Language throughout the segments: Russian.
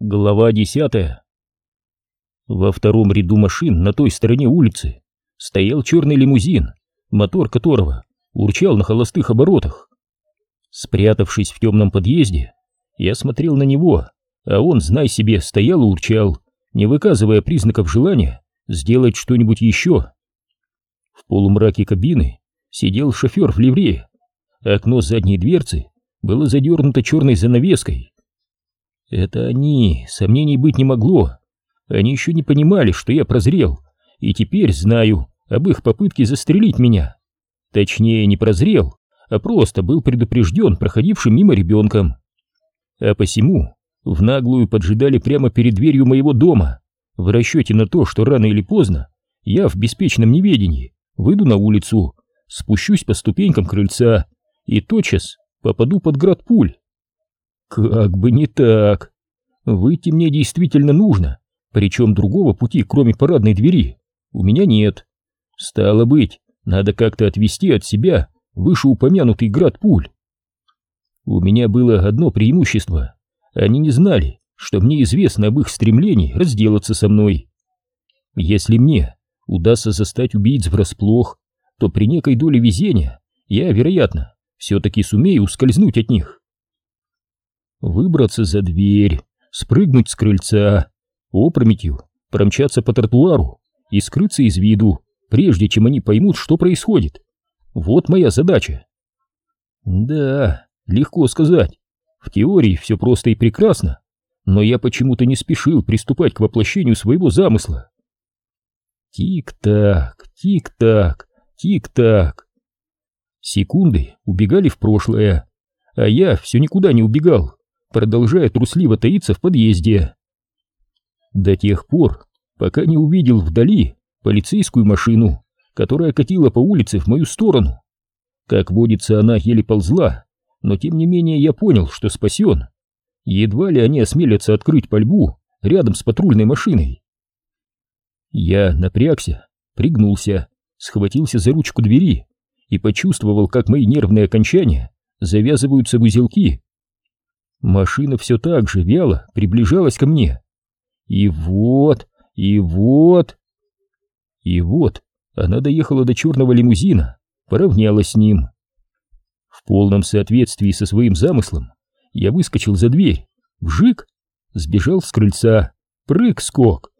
Глава десятая. Во втором ряду машин на той стороне улицы стоял черный лимузин, мотор которого урчал на холостых оборотах. Спрятавшись в темном подъезде, я смотрел на него, а он, знай себе, стоял и урчал, не выказывая признаков желания сделать что-нибудь еще. В полумраке кабины сидел шофер в ливрее, окно задней дверцы было задернуто черной занавеской. Это они, сомнений быть не могло. Они еще не понимали, что я прозрел, и теперь знаю об их попытке застрелить меня. Точнее, не прозрел, а просто был предупрежден проходившим мимо ребенком. А посему в наглую поджидали прямо перед дверью моего дома, в расчете на то, что рано или поздно я в беспечном неведении выйду на улицу, спущусь по ступенькам крыльца и тотчас попаду под град пуль. Как бы не так. Выйти мне действительно нужно, причем другого пути, кроме парадной двери, у меня нет. Стало быть, надо как-то отвести от себя вышеупомянутый град пуль. У меня было одно преимущество. Они не знали, что мне известно об их стремлении разделаться со мной. Если мне удастся застать убийц врасплох, то при некой доле везения я, вероятно, все-таки сумею ускользнуть от них выбраться за дверь, спрыгнуть с крыльца, опрометью промчаться по тротуару и скрыться из виду, прежде чем они поймут, что происходит. Вот моя задача. Да, легко сказать. В теории все просто и прекрасно, но я почему-то не спешил приступать к воплощению своего замысла. Тик-так, тик-так, тик-так. Секунды убегали в прошлое, а я все никуда не убегал продолжая трусливо таиться в подъезде. До тех пор, пока не увидел вдали полицейскую машину, которая катила по улице в мою сторону. Как водится, она еле ползла, но тем не менее я понял, что спасен. Едва ли они осмелятся открыть пальбу рядом с патрульной машиной. Я напрягся, пригнулся, схватился за ручку двери и почувствовал, как мои нервные окончания завязываются в узелки. Машина все так же вяло приближалась ко мне. И вот, и вот... И вот она доехала до черного лимузина, поравнялась с ним. В полном соответствии со своим замыслом я выскочил за дверь, вжик, сбежал с крыльца, прыг-скок,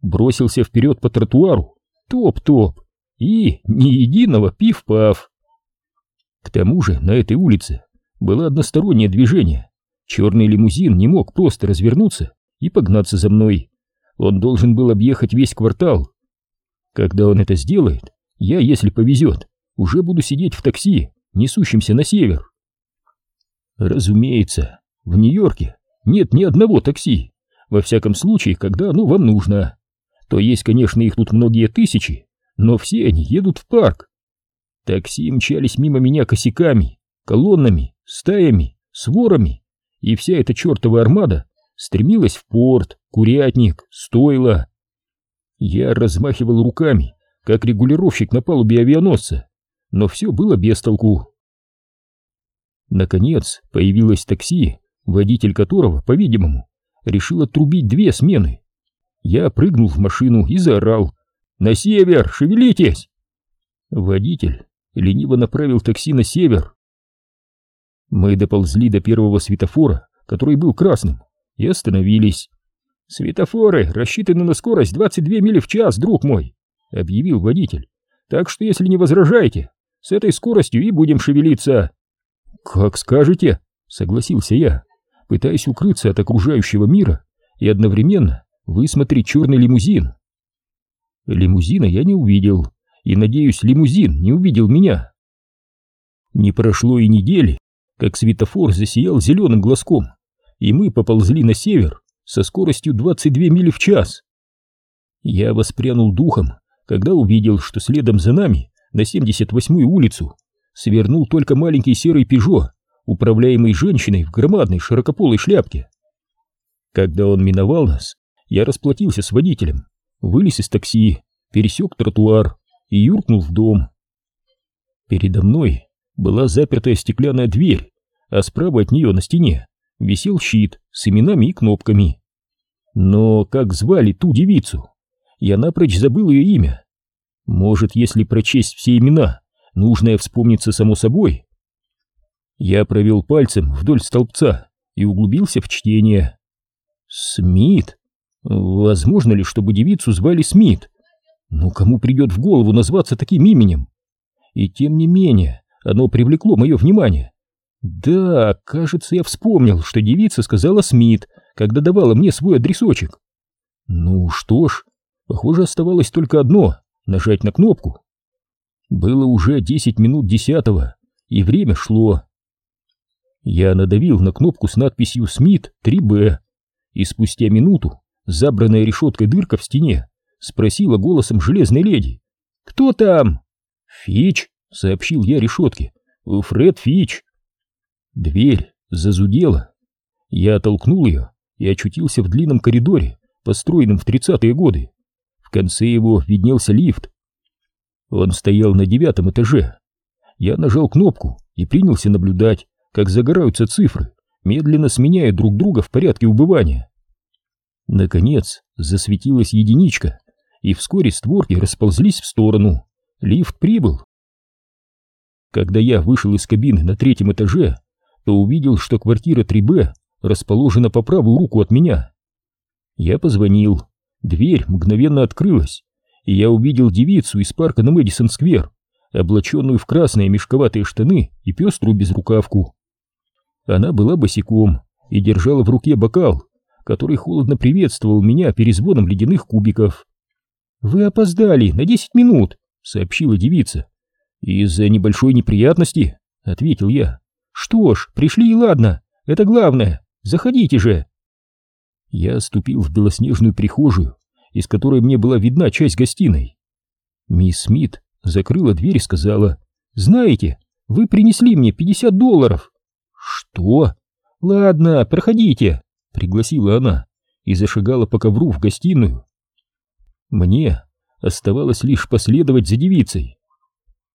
бросился вперед по тротуару, топ-топ, и ни единого пиф-паф. К тому же на этой улице было одностороннее движение, Черный лимузин не мог просто развернуться и погнаться за мной. Он должен был объехать весь квартал. Когда он это сделает, я, если повезет, уже буду сидеть в такси, несущемся на север. Разумеется, в Нью-Йорке нет ни одного такси, во всяком случае, когда оно вам нужно. То есть, конечно, их тут многие тысячи, но все они едут в парк. Такси мчались мимо меня косяками, колоннами, стаями, сворами и вся эта чертова армада стремилась в порт, курятник, стойло. Я размахивал руками, как регулировщик на палубе авианосца, но все было без толку. Наконец появилось такси, водитель которого, по-видимому, решил отрубить две смены. Я прыгнул в машину и заорал «На север! Шевелитесь!» Водитель лениво направил такси на север, мы доползли до первого светофора, который был красным, и остановились. «Светофоры рассчитаны на скорость 22 мили в час, друг мой», — объявил водитель. «Так что, если не возражаете, с этой скоростью и будем шевелиться». «Как скажете», — согласился я, пытаясь укрыться от окружающего мира и одновременно высмотреть черный лимузин. Лимузина я не увидел, и, надеюсь, лимузин не увидел меня. Не прошло и недели, как светофор засиял зеленым глазком, и мы поползли на север со скоростью 22 мили в час. Я воспрянул духом, когда увидел, что следом за нами на 78-ю улицу свернул только маленький серый «Пежо», управляемый женщиной в громадной широкополой шляпке. Когда он миновал нас, я расплатился с водителем, вылез из такси, пересек тротуар и юркнул в дом. Передо мной была запертая стеклянная дверь, а справа от нее на стене висел щит с именами и кнопками. Но как звали ту девицу? Я напрочь забыл ее имя. Может, если прочесть все имена, нужное вспомнится само собой? Я провел пальцем вдоль столбца и углубился в чтение. Смит? Возможно ли, чтобы девицу звали Смит? Но кому придет в голову назваться таким именем? И тем не менее, оно привлекло мое внимание. Да, кажется, я вспомнил, что девица сказала Смит, когда давала мне свой адресочек. Ну что ж, похоже, оставалось только одно — нажать на кнопку. Было уже десять минут десятого, и время шло. Я надавил на кнопку с надписью «Смит 3Б», и спустя минуту забранная решеткой дырка в стене спросила голосом железной леди. «Кто там?» «Фич», — сообщил я решетке. «Фред Фич». Дверь зазудела. Я толкнул ее и очутился в длинном коридоре, построенном в тридцатые годы. В конце его виднелся лифт. Он стоял на девятом этаже. Я нажал кнопку и принялся наблюдать, как загораются цифры, медленно сменяя друг друга в порядке убывания. Наконец засветилась единичка, и вскоре створки расползлись в сторону. Лифт прибыл. Когда я вышел из кабины на третьем этаже, то увидел, что квартира 3Б расположена по правую руку от меня. Я позвонил. Дверь мгновенно открылась, и я увидел девицу из парка на Мэдисон-сквер, облаченную в красные мешковатые штаны и пеструю безрукавку. Она была босиком и держала в руке бокал, который холодно приветствовал меня перезвоном ледяных кубиков. «Вы опоздали на десять минут», — сообщила девица. «Из-за небольшой неприятности», — ответил я. «Что ж, пришли и ладно, это главное, заходите же». Я ступил в белоснежную прихожую, из которой мне была видна часть гостиной. Мисс Смит закрыла дверь и сказала, «Знаете, вы принесли мне пятьдесят долларов». «Что?» «Ладно, проходите», — пригласила она и зашагала по ковру в гостиную. Мне оставалось лишь последовать за девицей.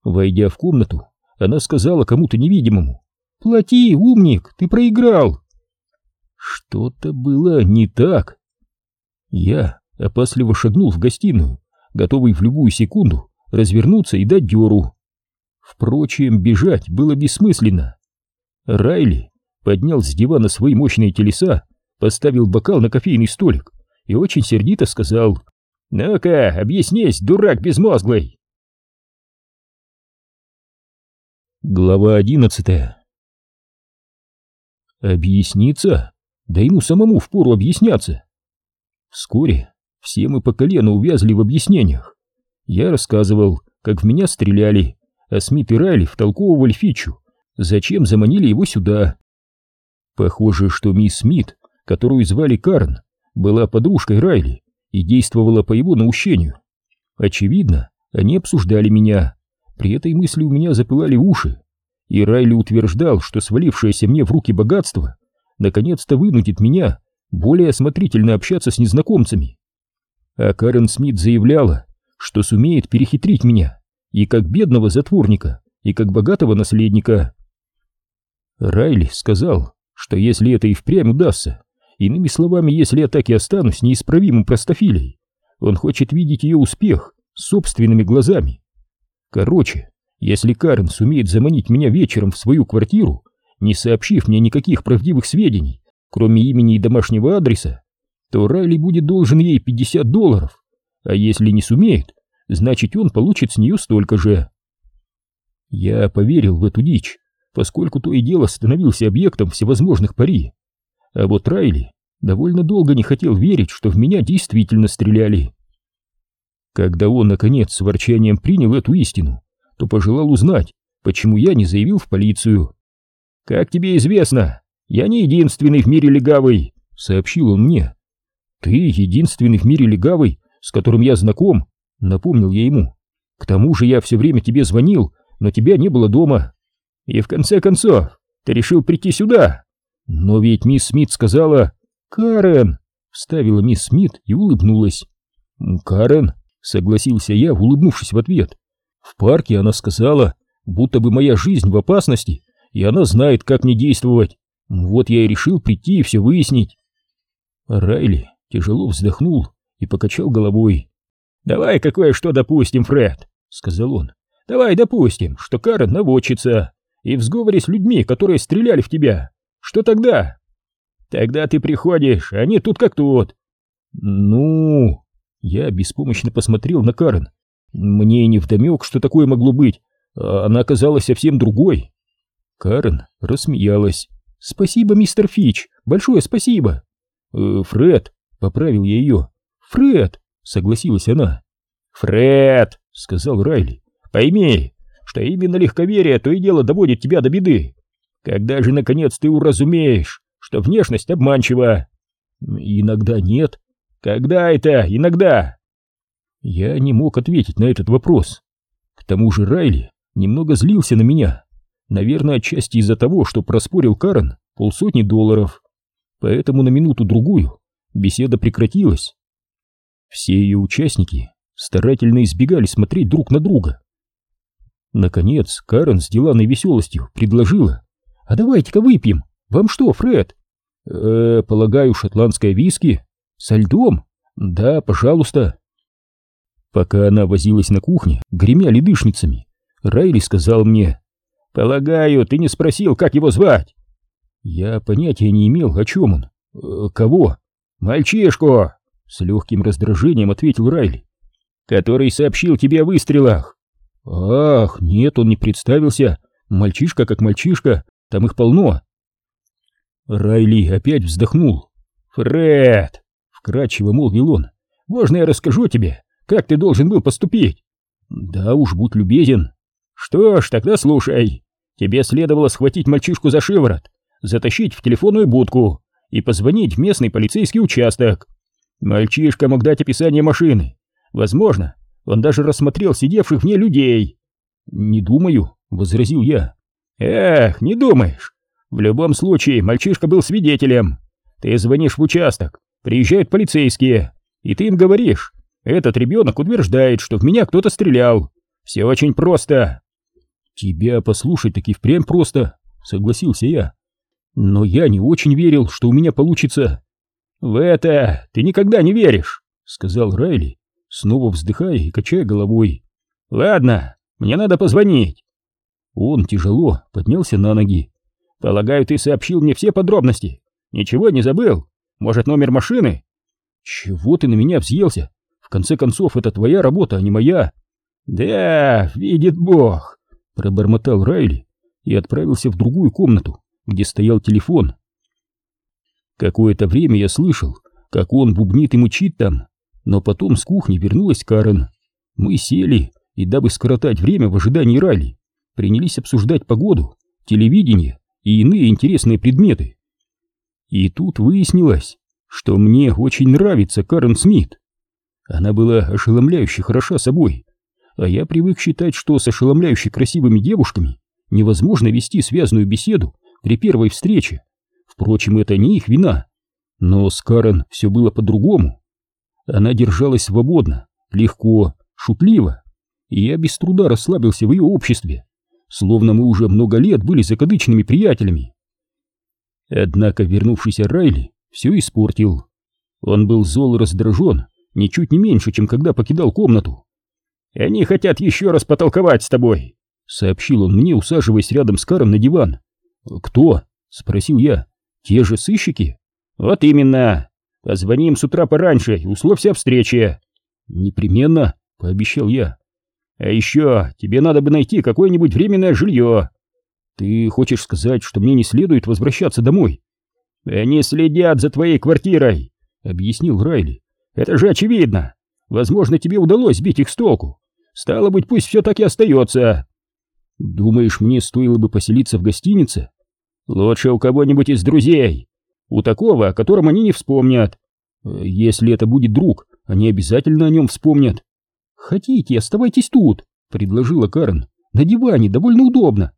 Войдя в комнату, она сказала кому-то невидимому, «Плати, умник, ты проиграл!» Что-то было не так. Я опасливо шагнул в гостиную, готовый в любую секунду развернуться и дать дёру. Впрочем, бежать было бессмысленно. Райли поднял с дивана свои мощные телеса, поставил бокал на кофейный столик и очень сердито сказал «Ну-ка, объяснись, дурак безмозглый!» Глава одиннадцатая Объясниться? Да ему самому впору объясняться. Вскоре все мы по колено увязли в объяснениях. Я рассказывал, как в меня стреляли, а Смит и Райли втолковывали Фичу, зачем заманили его сюда. Похоже, что мисс Смит, которую звали Карн, была подружкой Райли и действовала по его наущению. Очевидно, они обсуждали меня. При этой мысли у меня запылали уши. И Райли утверждал, что свалившееся мне в руки богатство наконец-то вынудит меня более осмотрительно общаться с незнакомцами. А Карен Смит заявляла, что сумеет перехитрить меня и как бедного затворника, и как богатого наследника. Райли сказал, что если это и впрямь удастся, иными словами, если я так и останусь неисправимым простофилей, он хочет видеть ее успех собственными глазами. Короче, если Карен сумеет заманить меня вечером в свою квартиру, не сообщив мне никаких правдивых сведений, кроме имени и домашнего адреса, то Райли будет должен ей 50 долларов, а если не сумеет, значит он получит с нее столько же. Я поверил в эту дичь, поскольку то и дело становился объектом всевозможных пари. А вот Райли довольно долго не хотел верить, что в меня действительно стреляли. Когда он, наконец, с ворчанием принял эту истину, то пожелал узнать, почему я не заявил в полицию. «Как тебе известно, я не единственный в мире легавый», — сообщил он мне. «Ты единственный в мире легавый, с которым я знаком», — напомнил я ему. «К тому же я все время тебе звонил, но тебя не было дома. И в конце концов, ты решил прийти сюда. Но ведь мисс Смит сказала... «Карен!» — вставила мисс Смит и улыбнулась. «Карен?» — согласился я, улыбнувшись в ответ. В парке она сказала, будто бы моя жизнь в опасности, и она знает, как мне действовать. Вот я и решил прийти и все выяснить. Райли тяжело вздохнул и покачал головой. «Давай какое что допустим, Фред», — сказал он. «Давай допустим, что Карен наводчица и в сговоре с людьми, которые стреляли в тебя. Что тогда?» «Тогда ты приходишь, а они тут как тут». «Ну...» Я беспомощно посмотрел на Карен. Мне не вдомек, что такое могло быть. А она оказалась совсем другой. Карен рассмеялась. «Спасибо, мистер Фич, большое спасибо!» э, «Фред!» — поправил я ее. «Фред!» — согласилась она. «Фред!» — сказал Райли. «Пойми, что именно легковерие то и дело доводит тебя до беды. Когда же, наконец, ты уразумеешь, что внешность обманчива?» «Иногда нет». «Когда это? Иногда?» Я не мог ответить на этот вопрос. К тому же Райли немного злился на меня. Наверное, отчасти из-за того, что проспорил Карен полсотни долларов. Поэтому на минуту-другую беседа прекратилась. Все ее участники старательно избегали смотреть друг на друга. Наконец, Карен с деланной веселостью предложила. «А давайте-ка выпьем. Вам что, Фред?» «Э, полагаю, шотландское виски? Со льдом? Да, пожалуйста». Пока она возилась на кухне, гремя ледышницами, Райли сказал мне, «Полагаю, ты не спросил, как его звать?» Я понятия не имел, о чем он. Э, «Кого?» «Мальчишку!» — с легким раздражением ответил Райли. «Который сообщил тебе о выстрелах». «Ах, нет, он не представился. Мальчишка как мальчишка, там их полно». Райли опять вздохнул. «Фред!» — вкратчиво молвил он. «Можно я расскажу тебе, как ты должен был поступить? Да уж, будь любезен. Что ж, тогда слушай. Тебе следовало схватить мальчишку за шиворот, затащить в телефонную будку и позвонить в местный полицейский участок. Мальчишка мог дать описание машины. Возможно, он даже рассмотрел сидевших в ней людей. Не думаю, возразил я. Эх, не думаешь. В любом случае, мальчишка был свидетелем. Ты звонишь в участок, приезжают полицейские, и ты им говоришь, этот ребенок утверждает, что в меня кто-то стрелял. Все очень просто. Тебя послушать таки впрямь просто, согласился я. Но я не очень верил, что у меня получится. В это ты никогда не веришь, сказал Райли, снова вздыхая и качая головой. Ладно, мне надо позвонить. Он тяжело поднялся на ноги. Полагаю, ты сообщил мне все подробности. Ничего не забыл? Может, номер машины? Чего ты на меня взъелся? В конце концов, это твоя работа, а не моя. Да, видит Бог, пробормотал Райли и отправился в другую комнату, где стоял телефон. Какое-то время я слышал, как он бубнит и мучит там, но потом с кухни вернулась Карен. Мы сели, и дабы скоротать время в ожидании Райли, принялись обсуждать погоду, телевидение и иные интересные предметы. И тут выяснилось, что мне очень нравится Карен Смит. Она была ошеломляюще хороша собой, а я привык считать, что с ошеломляюще красивыми девушками невозможно вести связную беседу при первой встрече. Впрочем, это не их вина. Но с Карен все было по-другому. Она держалась свободно, легко, шутливо, и я без труда расслабился в ее обществе, словно мы уже много лет были закадычными приятелями. Однако вернувшийся Райли все испортил. Он был зол и раздражен, ничуть не меньше, чем когда покидал комнату. «Они хотят еще раз потолковать с тобой», — сообщил он мне, усаживаясь рядом с Каром на диван. «Кто?» — спросил я. «Те же сыщики?» «Вот именно. Позвоним с утра пораньше и условься о встрече». «Непременно», — пообещал я. «А еще тебе надо бы найти какое-нибудь временное жилье». «Ты хочешь сказать, что мне не следует возвращаться домой?» «Они следят за твоей квартирой», — объяснил Райли. Это же очевидно. Возможно, тебе удалось сбить их с толку. Стало быть, пусть все так и остается. Думаешь, мне стоило бы поселиться в гостинице? Лучше у кого-нибудь из друзей. У такого, о котором они не вспомнят. Если это будет друг, они обязательно о нем вспомнят. Хотите, оставайтесь тут, предложила Карен. На диване довольно удобно.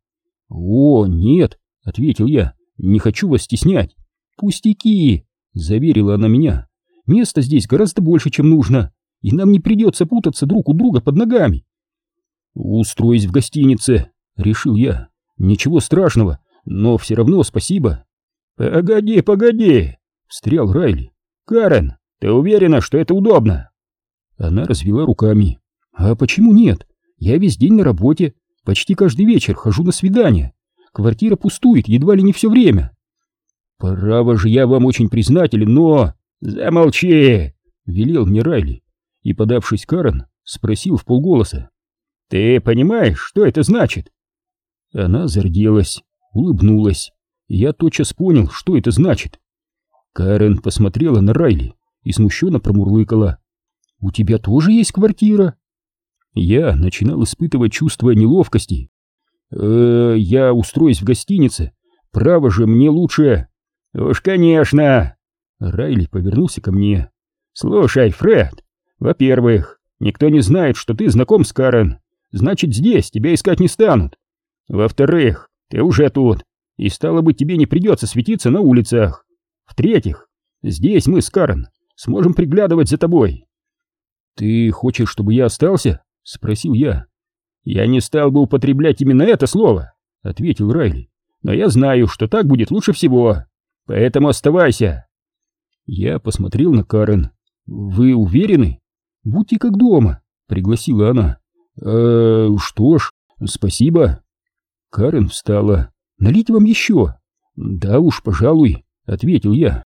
О, нет, ответил я. Не хочу вас стеснять. Пустяки, заверила она меня. Места здесь гораздо больше, чем нужно, и нам не придется путаться друг у друга под ногами. Устроюсь в гостинице, решил я. Ничего страшного, но все равно спасибо. Погоди, погоди, встрял Райли. Карен, Ты уверена, что это удобно?» Она развела руками. «А почему нет? Я весь день на работе, почти каждый вечер хожу на свидания. Квартира пустует едва ли не все время». «Право же, я вам очень признателен, но...» «Замолчи!» — велел мне Райли, и, подавшись Карен, спросил в полголоса. «Ты понимаешь, что это значит?» Она зарделась, улыбнулась, и я тотчас понял, что это значит. Карен посмотрела на Райли и смущенно промурлыкала. «У тебя тоже есть квартира?» Я начинал испытывать чувство неловкости. «Э, «Я устроюсь в гостинице. Право же, мне лучше...» «Уж конечно!» Райли повернулся ко мне. «Слушай, Фред, во-первых, никто не знает, что ты знаком с Карен. Значит, здесь тебя искать не станут. Во-вторых, ты уже тут, и стало быть, тебе не придется светиться на улицах. В-третьих, здесь мы с Карен сможем приглядывать за тобой. Ты хочешь, чтобы я остался? Спросил я. Я не стал бы употреблять именно это слово, ответил Райли. Но я знаю, что так будет лучше всего. Поэтому оставайся. Я посмотрел на Карен. Вы уверены? Будьте как дома, пригласила она. Э, что ж, спасибо. Карен встала. Налить вам еще? Да уж, пожалуй, ответил я.